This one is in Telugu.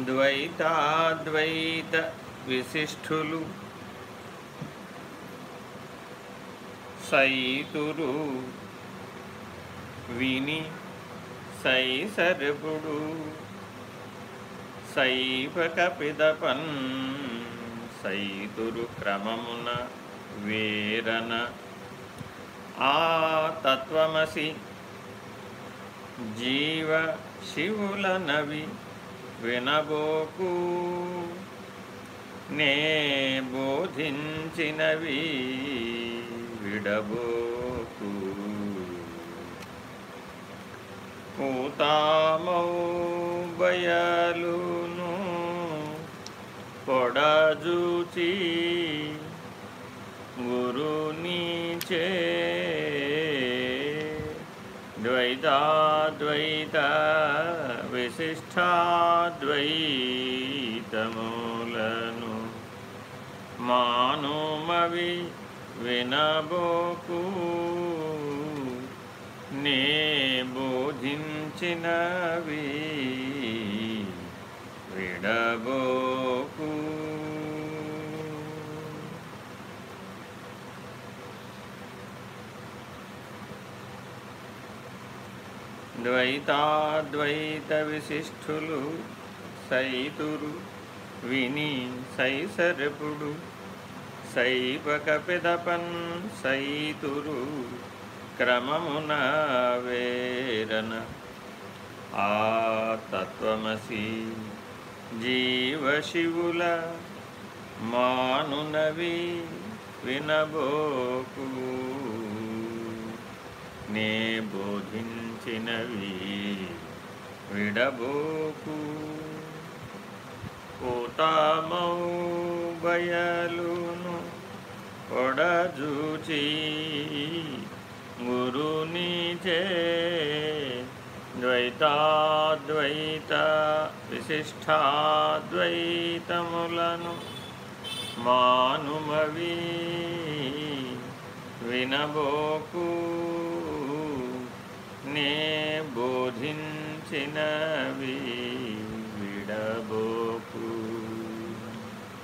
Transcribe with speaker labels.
Speaker 1: ద్వైతాద్వైత విశిష్ఠులు సైతురు విని సైసరుపుడు సైపకపిదపన్ సైతురు క్రమమున వేరన ఆ తత్వమసి జీవ శివుల నవి వినబోకు. నే బోధించినవి విడబోకు. పూతామౌ బయలును పొడజూచి గురునీచే ద్వైతాద్వైత విశిష్టాద్వైతమూలను మానుమవి వినబోకు నే బోధించినవి విడబో ద్వైతాద్వైత విశిష్ఠులు సైతురు విని సైసరపుడు సైపక పెదపన్ సైతురు క్రమమున వేరన ఆ తత్వమసి జీవశివుల మానునవి వినబోకు నే బోధించినవి విడబోకు పోతామౌ బయలును కొడజూచి గురుని చే ద్వైతాద్వైత విశిష్టాద్వైతములను మానుమవి వినబోకు నే బోధించినవి విడబోకు.